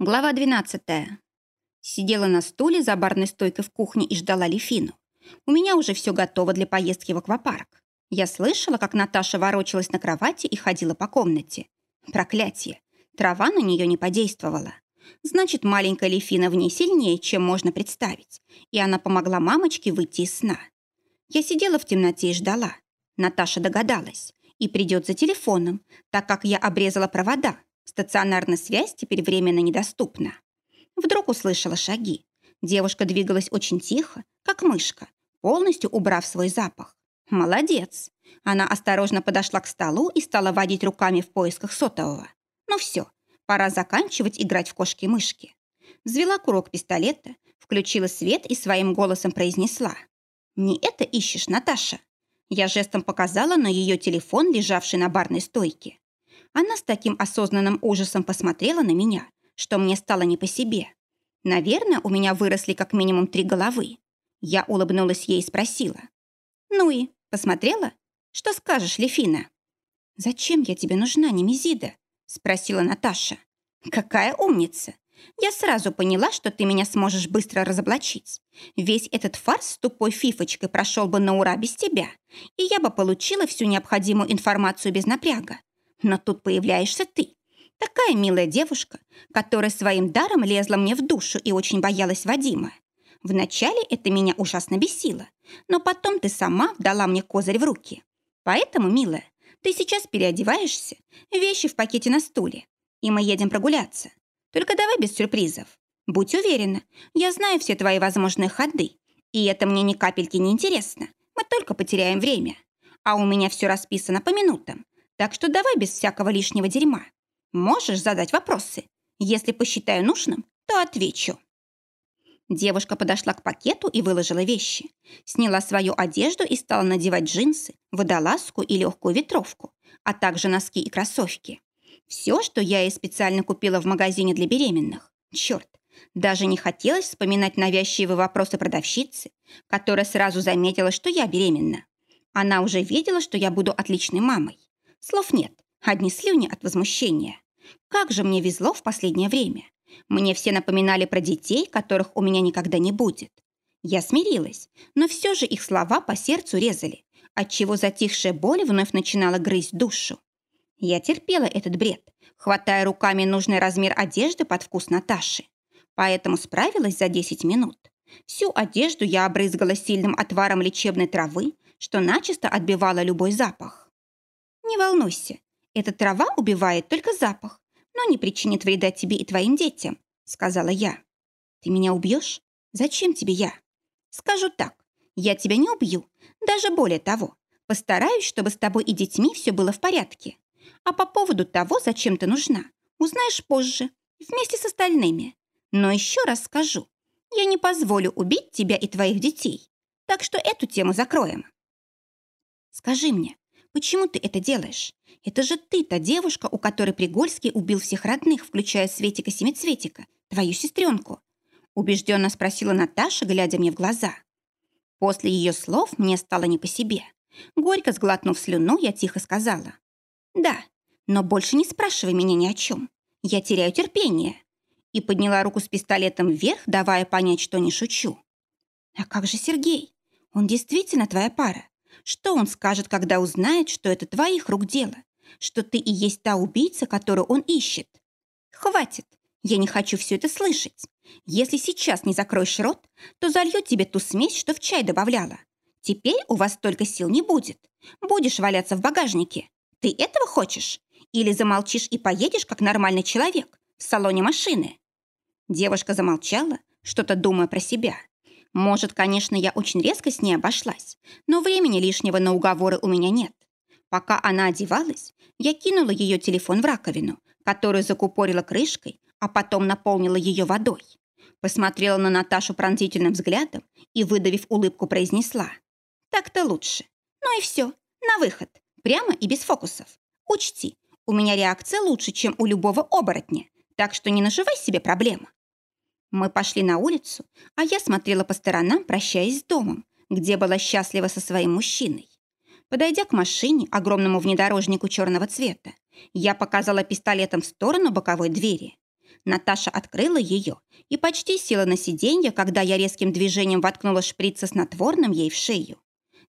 Глава 12. Сидела на стуле за барной стойкой в кухне и ждала Лефину. У меня уже все готово для поездки в аквапарк. Я слышала, как Наташа ворочалась на кровати и ходила по комнате. Проклятие. Трава на нее не подействовала. Значит, маленькая Лефина в ней сильнее, чем можно представить. И она помогла мамочке выйти из сна. Я сидела в темноте и ждала. Наташа догадалась. И придет за телефоном, так как я обрезала провода, Стационарная связь теперь временно недоступна. Вдруг услышала шаги. Девушка двигалась очень тихо, как мышка, полностью убрав свой запах. Молодец. Она осторожно подошла к столу и стала водить руками в поисках сотового. Ну все, пора заканчивать играть в кошки-мышки. Взвела курок пистолета, включила свет и своим голосом произнесла. «Не это ищешь, Наташа?» Я жестом показала на ее телефон, лежавший на барной стойке. Она с таким осознанным ужасом посмотрела на меня, что мне стало не по себе. Наверное, у меня выросли как минимум три головы. Я улыбнулась ей и спросила. «Ну и, посмотрела? Что скажешь, Лефина?» «Зачем я тебе нужна, Немезида?» спросила Наташа. «Какая умница! Я сразу поняла, что ты меня сможешь быстро разоблачить. Весь этот фарс с тупой фифочкой прошел бы на ура без тебя, и я бы получила всю необходимую информацию без напряга. Но тут появляешься ты. Такая милая девушка, которая своим даром лезла мне в душу и очень боялась Вадима. Вначале это меня ужасно бесило, но потом ты сама дала мне козырь в руки. Поэтому, милая, ты сейчас переодеваешься, вещи в пакете на стуле, и мы едем прогуляться. Только давай без сюрпризов. Будь уверена, я знаю все твои возможные ходы, и это мне ни капельки не интересно. Мы только потеряем время. А у меня все расписано по минутам, так что давай без всякого лишнего дерьма. Можешь задать вопросы. Если посчитаю нужным, то отвечу». Девушка подошла к пакету и выложила вещи. Сняла свою одежду и стала надевать джинсы, водолазку и легкую ветровку, а также носки и кроссовки. Все, что я ей специально купила в магазине для беременных. Черт, даже не хотелось вспоминать навязчивые вопросы продавщицы, которая сразу заметила, что я беременна. Она уже видела, что я буду отличной мамой. Слов нет, одни слюни от возмущения. Как же мне везло в последнее время. Мне все напоминали про детей, которых у меня никогда не будет. Я смирилась, но все же их слова по сердцу резали, отчего затихшая боль вновь начинала грызть душу. Я терпела этот бред, хватая руками нужный размер одежды под вкус Наташи. Поэтому справилась за 10 минут. Всю одежду я обрызгала сильным отваром лечебной травы, что начисто отбивало любой запах. «Не волнуйся, эта трава убивает только запах, но не причинит вреда тебе и твоим детям», — сказала я. «Ты меня убьешь? Зачем тебе я?» «Скажу так, я тебя не убью, даже более того, постараюсь, чтобы с тобой и детьми все было в порядке. А по поводу того, зачем ты нужна, узнаешь позже, вместе с остальными. Но еще раз скажу, я не позволю убить тебя и твоих детей, так что эту тему закроем». «Скажи мне, Почему ты это делаешь? Это же ты та девушка, у которой Пригольский убил всех родных, включая Светика-семицветика, твою сестренку. Убежденно спросила Наташа, глядя мне в глаза. После ее слов мне стало не по себе. Горько сглотнув слюну, я тихо сказала. «Да, но больше не спрашивай меня ни о чем. Я теряю терпение». И подняла руку с пистолетом вверх, давая понять, что не шучу. «А как же Сергей? Он действительно твоя пара? Что он скажет, когда узнает, что это твоих рук дело? Что ты и есть та убийца, которую он ищет? Хватит. Я не хочу все это слышать. Если сейчас не закроешь рот, то залью тебе ту смесь, что в чай добавляла. Теперь у вас столько сил не будет. Будешь валяться в багажнике. Ты этого хочешь? Или замолчишь и поедешь, как нормальный человек, в салоне машины?» Девушка замолчала, что-то думая про себя. Может, конечно, я очень резко с ней обошлась, но времени лишнего на уговоры у меня нет. Пока она одевалась, я кинула ее телефон в раковину, которую закупорила крышкой, а потом наполнила ее водой. Посмотрела на Наташу пронзительным взглядом и, выдавив улыбку, произнесла. «Так-то лучше. Ну и все, на выход, прямо и без фокусов. Учти, у меня реакция лучше, чем у любого оборотня, так что не наживай себе проблемы. Мы пошли на улицу, а я смотрела по сторонам, прощаясь с домом, где была счастлива со своим мужчиной. Подойдя к машине, огромному внедорожнику черного цвета, я показала пистолетом в сторону боковой двери. Наташа открыла ее и почти села на сиденье, когда я резким движением воткнула шприц со снотворным ей в шею.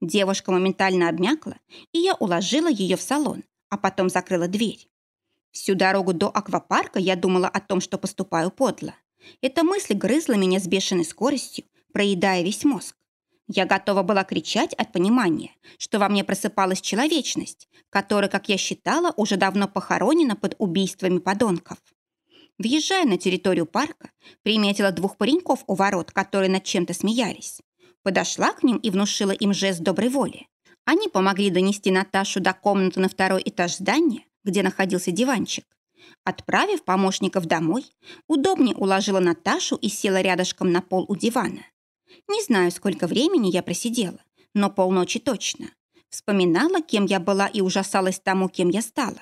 Девушка моментально обмякла, и я уложила ее в салон, а потом закрыла дверь. Всю дорогу до аквапарка я думала о том, что поступаю подло. Эта мысль грызла меня с бешеной скоростью, проедая весь мозг. Я готова была кричать от понимания, что во мне просыпалась человечность, которая, как я считала, уже давно похоронена под убийствами подонков. Въезжая на территорию парка, приметила двух пареньков у ворот, которые над чем-то смеялись. Подошла к ним и внушила им жест доброй воли. Они помогли донести Наташу до комнаты на второй этаж здания, где находился диванчик. Отправив помощников домой, удобнее уложила Наташу и села рядышком на пол у дивана. Не знаю, сколько времени я просидела, но полночи точно. Вспоминала, кем я была и ужасалась тому, кем я стала.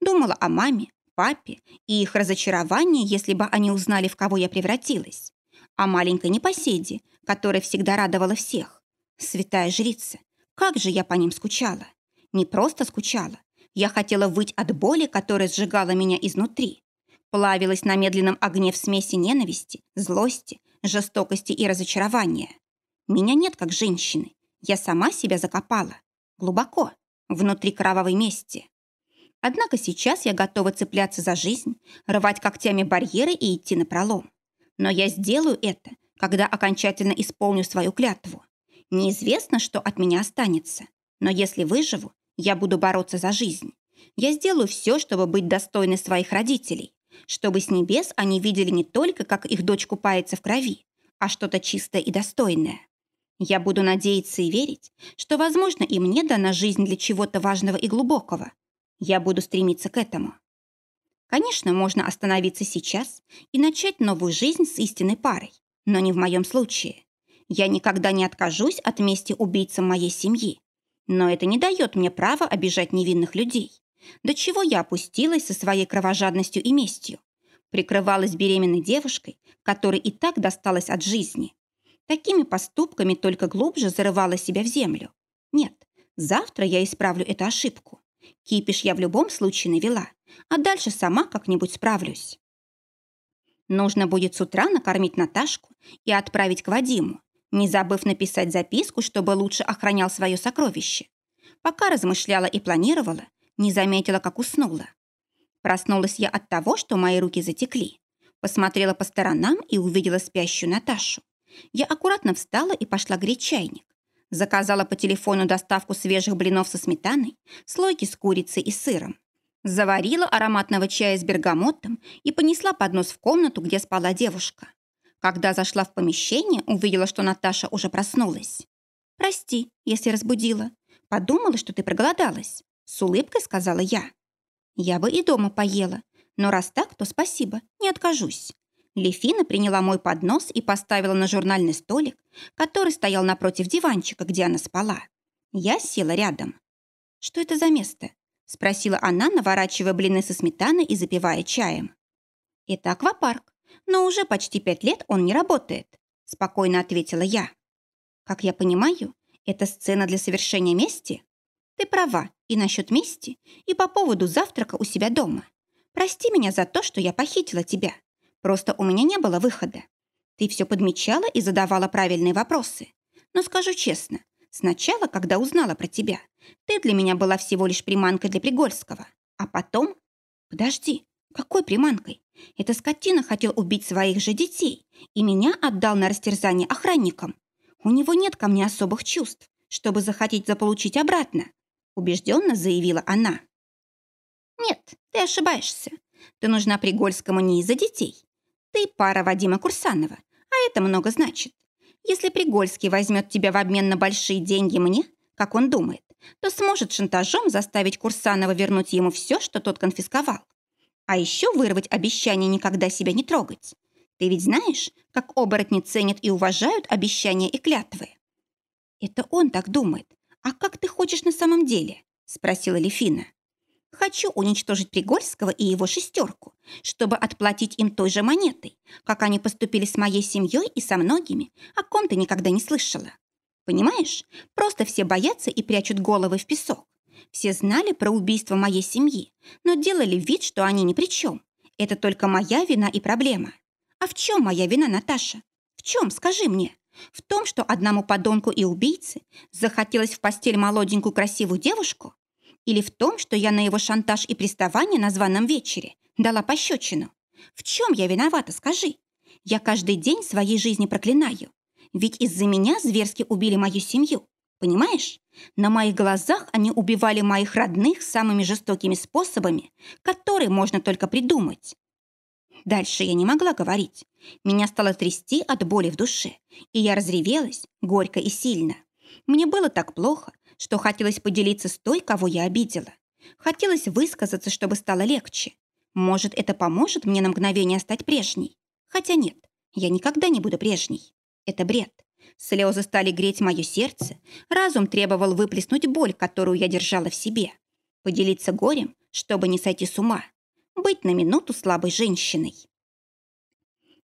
Думала о маме, папе и их разочаровании, если бы они узнали, в кого я превратилась. О маленькой непоседе, которая всегда радовала всех. Святая жрица, как же я по ним скучала. Не просто скучала. Я хотела выть от боли, которая сжигала меня изнутри. Плавилась на медленном огне в смеси ненависти, злости, жестокости и разочарования. Меня нет как женщины. Я сама себя закопала. Глубоко, внутри кровавой мести. Однако сейчас я готова цепляться за жизнь, рвать когтями барьеры и идти на пролом. Но я сделаю это, когда окончательно исполню свою клятву. Неизвестно, что от меня останется. Но если выживу, я буду бороться за жизнь. Я сделаю все, чтобы быть достойной своих родителей, чтобы с небес они видели не только, как их дочь купается в крови, а что-то чистое и достойное. Я буду надеяться и верить, что, возможно, и мне дана жизнь для чего-то важного и глубокого. Я буду стремиться к этому. Конечно, можно остановиться сейчас и начать новую жизнь с истинной парой, но не в моем случае. Я никогда не откажусь от мести убийцам моей семьи. Но это не дает мне права обижать невинных людей. До чего я опустилась со своей кровожадностью и местью. Прикрывалась беременной девушкой, которой и так досталось от жизни. Такими поступками только глубже зарывала себя в землю. Нет, завтра я исправлю эту ошибку. Кипиш я в любом случае навела, а дальше сама как-нибудь справлюсь. Нужно будет с утра накормить Наташку и отправить к Вадиму, не забыв написать записку, чтобы лучше охранял свое сокровище. Пока размышляла и планировала, не заметила, как уснула. Проснулась я от того, что мои руки затекли. Посмотрела по сторонам и увидела спящую Наташу. Я аккуратно встала и пошла греть чайник. Заказала по телефону доставку свежих блинов со сметаной, слойки с курицей и сыром. Заварила ароматного чая с бергамотом и понесла поднос в комнату, где спала девушка. Когда зашла в помещение, увидела, что Наташа уже проснулась. «Прости, если разбудила. Подумала, что ты проголодалась», — с улыбкой сказала я. «Я бы и дома поела, но раз так, то спасибо, не откажусь». Лефина приняла мой поднос и поставила на журнальный столик, который стоял напротив диванчика, где она спала. Я села рядом. «Что это за место?» — спросила она, наворачивая блины со сметаной и запивая чаем. «Это аквапарк но уже почти пять лет он не работает», – спокойно ответила я. «Как я понимаю, это сцена для совершения мести? Ты права и насчет мести, и по поводу завтрака у себя дома. Прости меня за то, что я похитила тебя. Просто у меня не было выхода. Ты все подмечала и задавала правильные вопросы. Но скажу честно, сначала, когда узнала про тебя, ты для меня была всего лишь приманкой для Пригольского. А потом... Подожди, какой приманкой? Эта скотина хотел убить своих же детей и меня отдал на растерзание охранникам. У него нет ко мне особых чувств, чтобы захотеть заполучить обратно, убежденно заявила она. Нет, ты ошибаешься. Ты нужна Пригольскому не из-за детей. Ты пара Вадима Курсанова, а это много значит. Если Пригольский возьмет тебя в обмен на большие деньги мне, как он думает, то сможет шантажом заставить Курсанова вернуть ему все, что тот конфисковал. А еще вырвать обещание никогда себя не трогать. Ты ведь знаешь, как оборотни ценят и уважают обещания и клятвы? Это он так думает. А как ты хочешь на самом деле? Спросила Лефина. Хочу уничтожить Пригольского и его шестерку, чтобы отплатить им той же монетой, как они поступили с моей семьей и со многими, о ком ты никогда не слышала. Понимаешь, просто все боятся и прячут головы в песок. Все знали про убийство моей семьи, но делали вид, что они ни при чем. Это только моя вина и проблема. А в чем моя вина, Наташа? В чем, скажи мне? В том, что одному подонку и убийце захотелось в постель молоденькую красивую девушку? Или в том, что я на его шантаж и приставание на званом вечере дала пощечину? В чем я виновата, скажи? Я каждый день своей жизни проклинаю. Ведь из-за меня зверски убили мою семью. Понимаешь? На моих глазах они убивали моих родных самыми жестокими способами, которые можно только придумать. Дальше я не могла говорить. Меня стало трясти от боли в душе, и я разревелась горько и сильно. Мне было так плохо, что хотелось поделиться с той, кого я обидела. Хотелось высказаться, чтобы стало легче. Может, это поможет мне на мгновение стать прежней. Хотя нет, я никогда не буду прежней. Это бред. Слезы стали греть мое сердце. Разум требовал выплеснуть боль, которую я держала в себе. Поделиться горем, чтобы не сойти с ума. Быть на минуту слабой женщиной.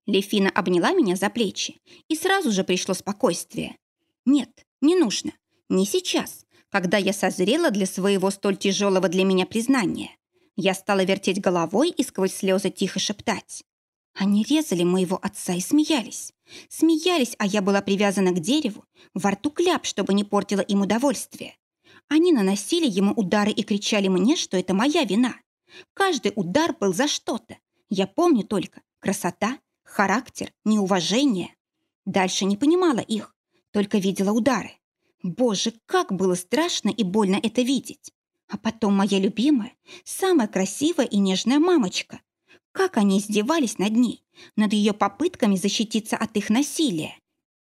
Лефина обняла меня за плечи, и сразу же пришло спокойствие. Нет, не нужно. Не сейчас, когда я созрела для своего столь тяжелого для меня признания. Я стала вертеть головой и сквозь слезы тихо шептать. Они резали моего отца и смеялись. Смеялись, а я была привязана к дереву, во рту кляп, чтобы не портила им удовольствие. Они наносили ему удары и кричали мне, что это моя вина. Каждый удар был за что-то. Я помню только красота, характер, неуважение. Дальше не понимала их, только видела удары. Боже, как было страшно и больно это видеть. А потом моя любимая, самая красивая и нежная мамочка, как они издевались над ней, над ее попытками защититься от их насилия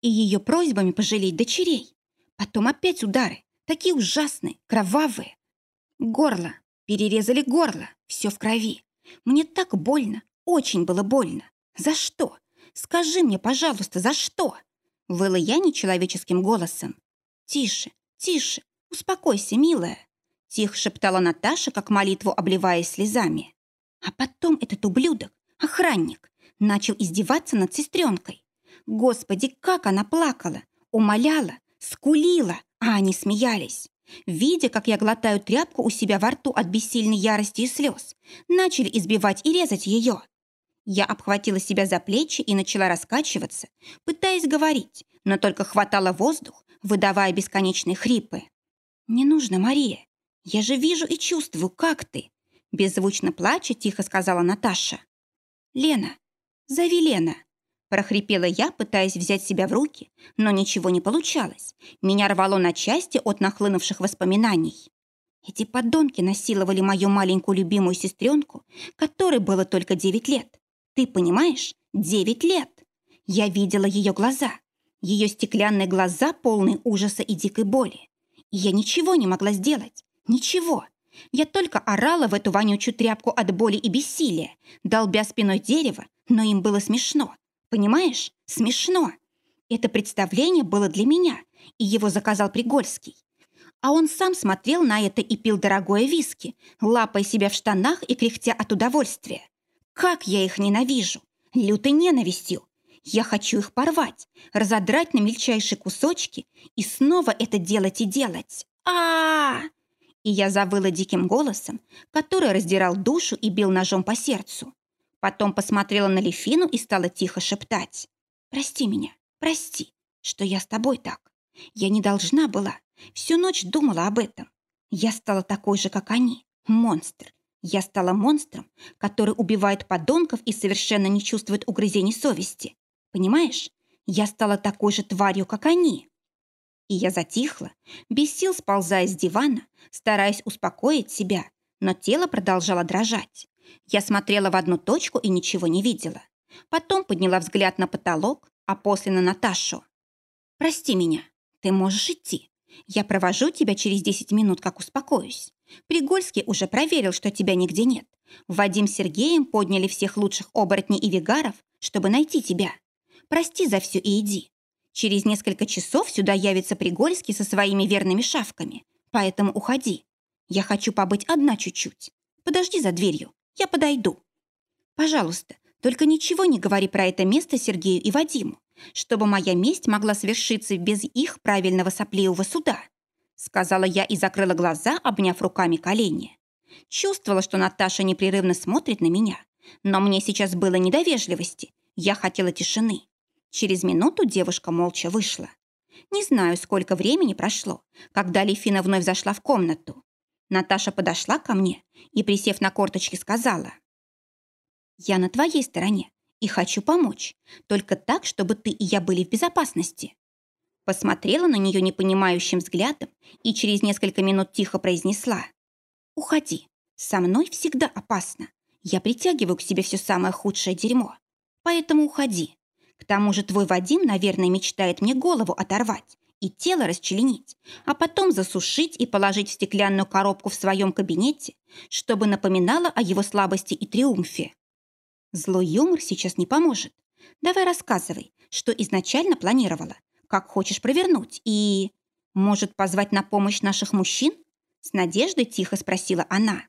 и ее просьбами пожалеть дочерей. Потом опять удары, такие ужасные, кровавые. Горло, перерезали горло, все в крови. Мне так больно, очень было больно. За что? Скажи мне, пожалуйста, за что? Выла я нечеловеческим голосом. Тише, тише, успокойся, милая. Тихо шептала Наташа, как молитву обливаясь слезами. А потом этот ублюдок, охранник, начал издеваться над сестренкой. Господи, как она плакала, умоляла, скулила, а они смеялись. Видя, как я глотаю тряпку у себя во рту от бессильной ярости и слез, начали избивать и резать ее. Я обхватила себя за плечи и начала раскачиваться, пытаясь говорить, но только хватала воздух, выдавая бесконечные хрипы. «Не нужно, Мария. Я же вижу и чувствую, как ты. Беззвучно плача, тихо сказала Наташа. «Лена, зови Лена!» Прохрипела я, пытаясь взять себя в руки, но ничего не получалось. Меня рвало на части от нахлынувших воспоминаний. Эти подонки насиловали мою маленькую любимую сестренку, которой было только девять лет. Ты понимаешь? Девять лет! Я видела ее глаза. Ее стеклянные глаза, полные ужаса и дикой боли. И я ничего не могла сделать. Ничего. Я только орала в эту вонючую тряпку от боли и бессилия, долбя спиной дерево, но им было смешно. Понимаешь? Смешно. Это представление было для меня, и его заказал Пригольский. А он сам смотрел на это и пил дорогое виски, лапая себя в штанах и кряхтя от удовольствия. Как я их ненавижу! Лютой ненавистью! Я хочу их порвать, разодрать на мельчайшие кусочки и снова это делать и делать. А, -а, -а, -а и я завыла диким голосом, который раздирал душу и бил ножом по сердцу. Потом посмотрела на Лефину и стала тихо шептать. «Прости меня, прости, что я с тобой так. Я не должна была. Всю ночь думала об этом. Я стала такой же, как они. Монстр. Я стала монстром, который убивает подонков и совершенно не чувствует угрызений совести. Понимаешь? Я стала такой же тварью, как они. И я затихла, без сил сползая с дивана, стараясь успокоить себя, но тело продолжало дрожать. Я смотрела в одну точку и ничего не видела. Потом подняла взгляд на потолок, а после на Наташу. «Прости меня, ты можешь идти. Я провожу тебя через 10 минут, как успокоюсь. Пригольский уже проверил, что тебя нигде нет. Вадим с Сергеем подняли всех лучших оборотней и вигаров, чтобы найти тебя. Прости за все и иди. Через несколько часов сюда явится Пригольский со своими верными шавками. Поэтому уходи. Я хочу побыть одна чуть-чуть. Подожди за дверью. Я подойду. Пожалуйста, только ничего не говори про это место Сергею и Вадиму, чтобы моя месть могла свершиться без их правильного сопливого суда. Сказала я и закрыла глаза, обняв руками колени. Чувствовала, что Наташа непрерывно смотрит на меня, но мне сейчас было недовежливости. Я хотела тишины. Через минуту девушка молча вышла. Не знаю, сколько времени прошло, когда Лифина вновь зашла в комнату. Наташа подошла ко мне и, присев на корточки, сказала. «Я на твоей стороне и хочу помочь, только так, чтобы ты и я были в безопасности». Посмотрела на нее непонимающим взглядом и через несколько минут тихо произнесла. «Уходи, со мной всегда опасно. Я притягиваю к себе все самое худшее дерьмо. Поэтому уходи. К тому же твой Вадим, наверное, мечтает мне голову оторвать и тело расчленить, а потом засушить и положить в стеклянную коробку в своем кабинете, чтобы напоминало о его слабости и триумфе. Злой юмор сейчас не поможет. Давай рассказывай, что изначально планировала, как хочешь провернуть и... Может, позвать на помощь наших мужчин? С надеждой тихо спросила она.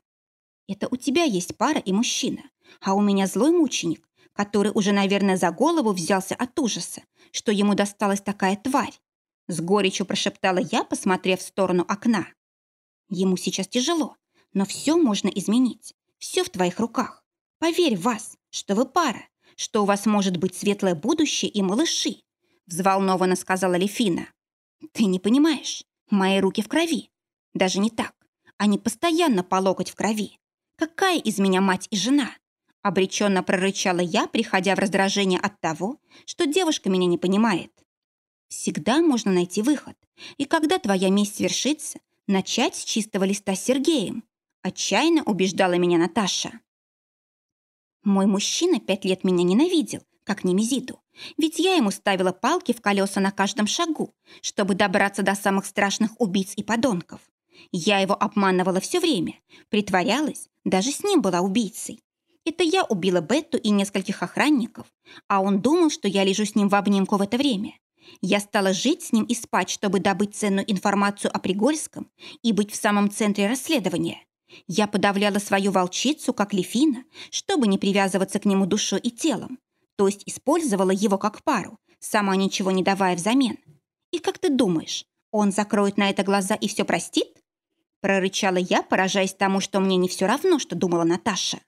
Это у тебя есть пара и мужчина, а у меня злой мученик, который уже, наверное, за голову взялся от ужаса, что ему досталась такая тварь. С горечью прошептала я, посмотрев в сторону окна. Ему сейчас тяжело, но все можно изменить. Все в твоих руках. Поверь в вас, что вы пара, что у вас может быть светлое будущее и малыши, взволнованно сказала Лефина. Ты не понимаешь, мои руки в крови. Даже не так. Они постоянно по локоть в крови. Какая из меня мать и жена? Обреченно прорычала я, приходя в раздражение от того, что девушка меня не понимает. Всегда можно найти выход. И когда твоя месть свершится, начать с чистого листа с Сергеем. Отчаянно убеждала меня Наташа. Мой мужчина пять лет меня ненавидел, как Немезиду. Ведь я ему ставила палки в колеса на каждом шагу, чтобы добраться до самых страшных убийц и подонков. Я его обманывала все время, притворялась, даже с ним была убийцей. Это я убила Бетту и нескольких охранников, а он думал, что я лежу с ним в обнимку в это время. Я стала жить с ним и спать, чтобы добыть ценную информацию о Пригольском и быть в самом центре расследования. Я подавляла свою волчицу, как Лефина, чтобы не привязываться к нему душой и телом, то есть использовала его как пару, сама ничего не давая взамен. И как ты думаешь, он закроет на это глаза и все простит? Прорычала я, поражаясь тому, что мне не все равно, что думала Наташа.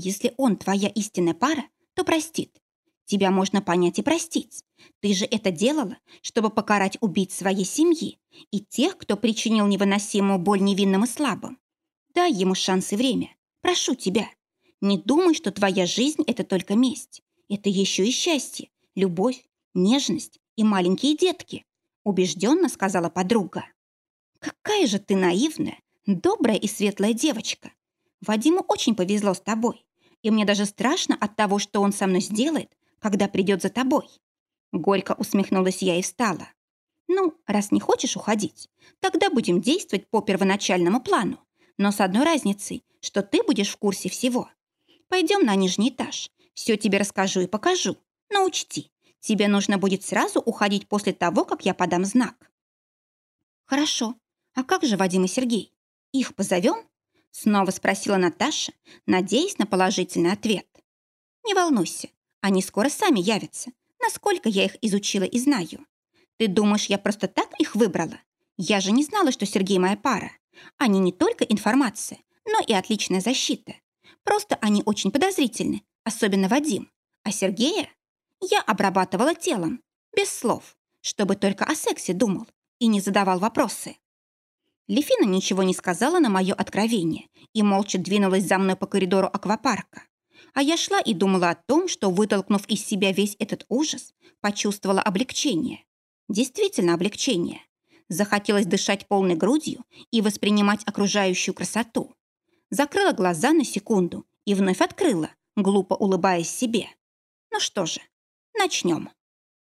Если он твоя истинная пара, то простит. Тебя можно понять и простить. Ты же это делала, чтобы покарать убийц своей семьи и тех, кто причинил невыносимую боль невинным и слабым. Дай ему шанс и время. Прошу тебя. Не думай, что твоя жизнь – это только месть. Это еще и счастье, любовь, нежность и маленькие детки, убежденно сказала подруга. Какая же ты наивная, добрая и светлая девочка. Вадиму очень повезло с тобой и мне даже страшно от того, что он со мной сделает, когда придет за тобой». Горько усмехнулась я и встала. «Ну, раз не хочешь уходить, тогда будем действовать по первоначальному плану, но с одной разницей, что ты будешь в курсе всего. Пойдем на нижний этаж, все тебе расскажу и покажу, но учти, тебе нужно будет сразу уходить после того, как я подам знак». «Хорошо. А как же Вадим и Сергей? Их позовем?» Снова спросила Наташа, надеясь на положительный ответ. «Не волнуйся, они скоро сами явятся, насколько я их изучила и знаю. Ты думаешь, я просто так их выбрала? Я же не знала, что Сергей моя пара. Они не только информация, но и отличная защита. Просто они очень подозрительны, особенно Вадим. А Сергея я обрабатывала телом, без слов, чтобы только о сексе думал и не задавал вопросы. Лефина ничего не сказала на мое откровение и молча двинулась за мной по коридору аквапарка. А я шла и думала о том, что, вытолкнув из себя весь этот ужас, почувствовала облегчение. Действительно облегчение. Захотелось дышать полной грудью и воспринимать окружающую красоту. Закрыла глаза на секунду и вновь открыла, глупо улыбаясь себе. Ну что же, начнем.